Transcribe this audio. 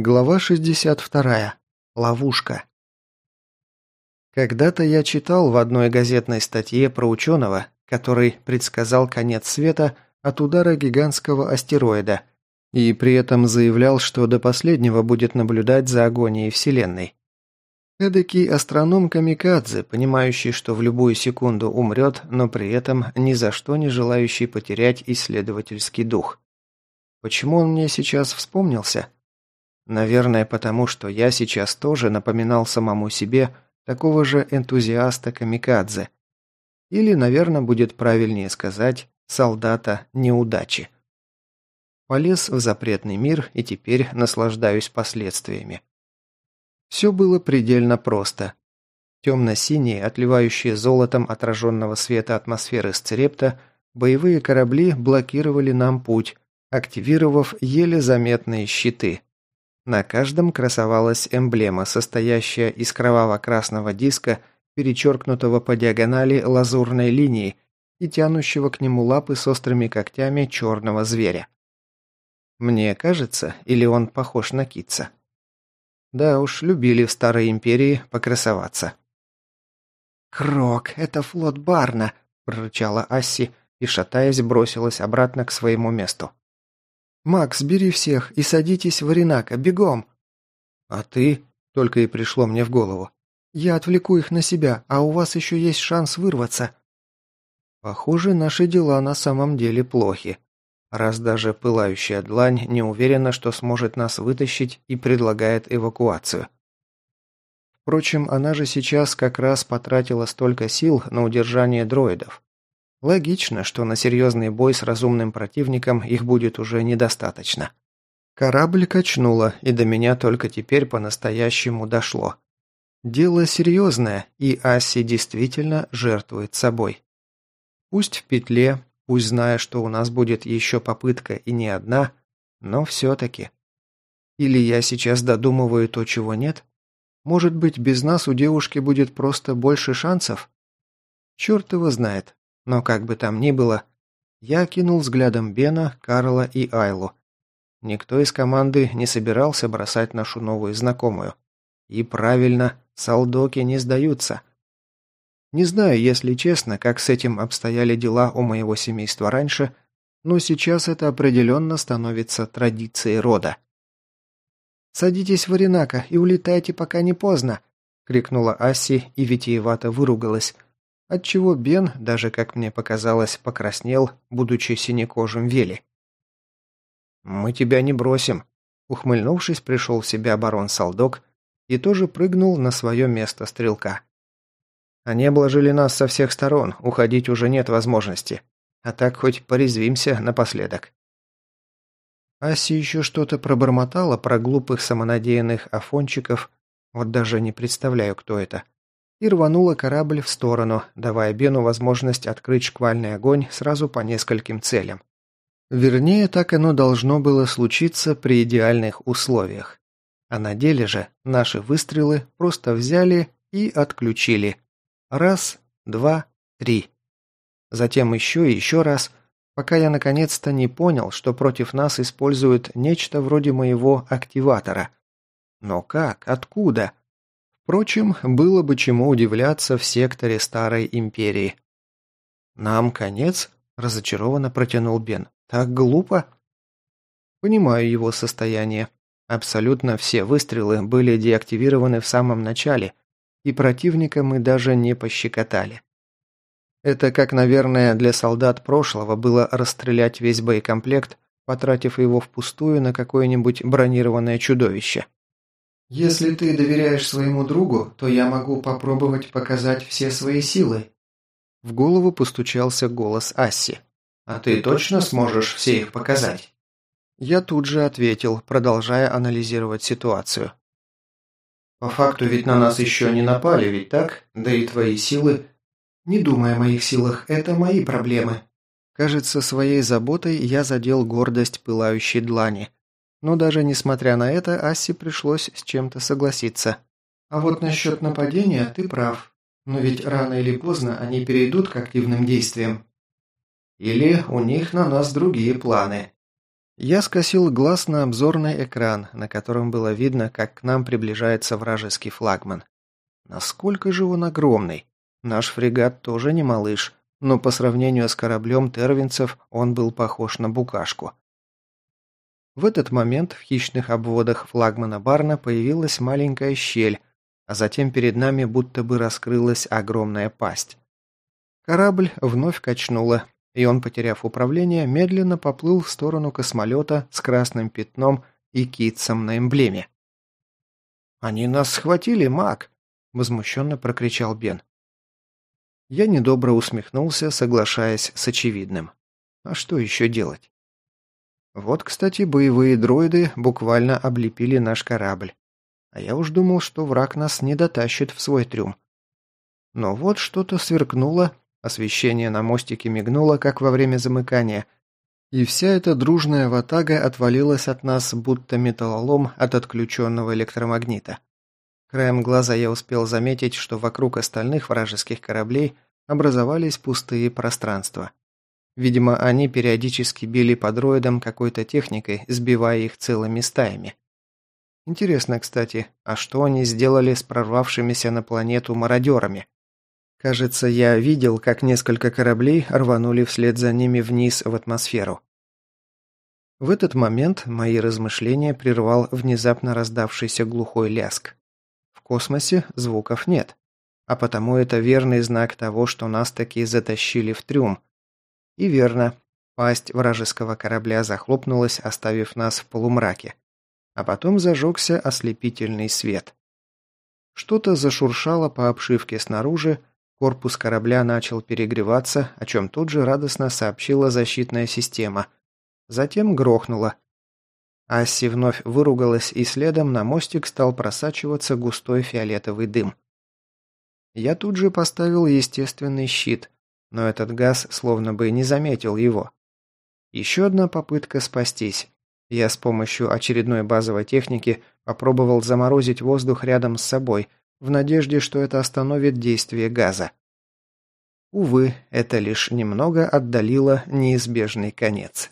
Глава 62. Ловушка. Когда-то я читал в одной газетной статье про ученого, который предсказал конец света от удара гигантского астероида и при этом заявлял, что до последнего будет наблюдать за агонией Вселенной. Эдакий астроном Камикадзе, понимающий, что в любую секунду умрет, но при этом ни за что не желающий потерять исследовательский дух. Почему он мне сейчас вспомнился? Наверное, потому что я сейчас тоже напоминал самому себе такого же энтузиаста Камикадзе. Или, наверное, будет правильнее сказать, солдата неудачи. Полез в запретный мир и теперь наслаждаюсь последствиями. Все было предельно просто. Темно-синие, отливающие золотом отраженного света атмосферы Сцерепта, боевые корабли блокировали нам путь, активировав еле заметные щиты – на каждом красовалась эмблема, состоящая из кроваво-красного диска, перечеркнутого по диагонали лазурной линией и тянущего к нему лапы с острыми когтями черного зверя. Мне кажется, или он похож на китца? Да уж, любили в Старой Империи покрасоваться. «Крок, это флот Барна!» – прорычала Асси и, шатаясь, бросилась обратно к своему месту. «Макс, бери всех и садитесь в Оренака, бегом!» «А ты?» – только и пришло мне в голову. «Я отвлеку их на себя, а у вас еще есть шанс вырваться». Похоже, наши дела на самом деле плохи. Раз даже пылающая длань не уверена, что сможет нас вытащить и предлагает эвакуацию. Впрочем, она же сейчас как раз потратила столько сил на удержание дроидов. Логично, что на серьезный бой с разумным противником их будет уже недостаточно. Корабль качнуло, и до меня только теперь по-настоящему дошло. Дело серьезное, и Асси действительно жертвует собой. Пусть в петле, пусть зная, что у нас будет еще попытка и не одна, но все-таки. Или я сейчас додумываю то, чего нет? Может быть, без нас у девушки будет просто больше шансов? Черт его знает. Но как бы там ни было, я кинул взглядом Бена, Карла и Айлу. Никто из команды не собирался бросать нашу новую знакомую. И правильно, солдоки не сдаются. Не знаю, если честно, как с этим обстояли дела у моего семейства раньше, но сейчас это определенно становится традицией рода. «Садитесь в Оренака и улетайте, пока не поздно!» — крикнула Асси и витиевато выругалась, отчего Бен, даже как мне показалось, покраснел, будучи синекожим Вели. «Мы тебя не бросим», — ухмыльнувшись, пришел в себя барон Салдок и тоже прыгнул на свое место стрелка. «Они обложили нас со всех сторон, уходить уже нет возможности, а так хоть порезвимся напоследок». Аси еще что-то пробормотала про глупых самонадеянных афончиков, вот даже не представляю, кто это и рванула корабль в сторону, давая Бену возможность открыть шквальный огонь сразу по нескольким целям. Вернее, так оно должно было случиться при идеальных условиях. А на деле же наши выстрелы просто взяли и отключили. Раз, два, три. Затем еще и еще раз, пока я наконец-то не понял, что против нас используют нечто вроде моего активатора. Но как? Откуда? Впрочем, было бы чему удивляться в секторе Старой Империи. «Нам конец?» – разочарованно протянул Бен. «Так глупо?» Понимаю его состояние. Абсолютно все выстрелы были деактивированы в самом начале, и противника мы даже не пощекотали. Это как, наверное, для солдат прошлого было расстрелять весь боекомплект, потратив его впустую на какое-нибудь бронированное чудовище. «Если ты доверяешь своему другу, то я могу попробовать показать все свои силы». В голову постучался голос Асси. «А ты точно сможешь все их показать?» Я тут же ответил, продолжая анализировать ситуацию. «По факту ведь на нас еще не напали, ведь так? Да и твои силы...» «Не думай о моих силах, это мои проблемы». Кажется, своей заботой я задел гордость пылающей длани – но даже несмотря на это, Асси пришлось с чем-то согласиться. «А вот насчет нападения ты прав. Но ведь рано или поздно они перейдут к активным действиям. Или у них на нас другие планы. Я скосил глаз на обзорный экран, на котором было видно, как к нам приближается вражеский флагман. Насколько же он огромный! Наш фрегат тоже не малыш, но по сравнению с кораблем тервинцев он был похож на букашку. В этот момент в хищных обводах флагмана Барна появилась маленькая щель, а затем перед нами будто бы раскрылась огромная пасть. Корабль вновь качнуло, и он, потеряв управление, медленно поплыл в сторону космолета с красным пятном и китцем на эмблеме. «Они нас схватили, маг!» – возмущенно прокричал Бен. Я недобро усмехнулся, соглашаясь с очевидным. А что еще делать? Вот, кстати, боевые дроиды буквально облепили наш корабль. А я уж думал, что враг нас не дотащит в свой трюм. Но вот что-то сверкнуло, Освещение на мостике мигнуло, как во время замыкания, и вся эта дружная ватага отвалилась от нас, будто металлолом от отключенного электромагнита. Краем глаза я успел заметить, что вокруг остальных вражеских кораблей образовались пустые пространства. Видимо, они периодически били по дроидам какой-то техникой, сбивая их целыми стаями. Интересно, кстати, а что они сделали с прорвавшимися на планету мародерами? Кажется, я видел, как несколько кораблей рванули вслед за ними вниз в атмосферу. В этот момент мои размышления прервал внезапно раздавшийся глухой ляск. В космосе звуков нет, а потому это верный знак того, что нас таки затащили в трюм. И верно, пасть вражеского корабля захлопнулась, оставив нас в полумраке. А потом зажегся ослепительный свет. Что-то зашуршало по обшивке снаружи, Корпус корабля начал перегреваться, о чем тут же радостно сообщила защитная система. Затем грохнуло. Асси вновь выругалась, и следом на мостик стал просачиваться густой фиолетовый дым. Я тут же поставил естественный щит, но этот газ словно бы не заметил его. Еще одна попытка спастись. Я с помощью очередной базовой техники попробовал заморозить воздух рядом с собой, в надежде, что это остановит действие газа. Увы, это лишь немного отдалило неизбежный конец.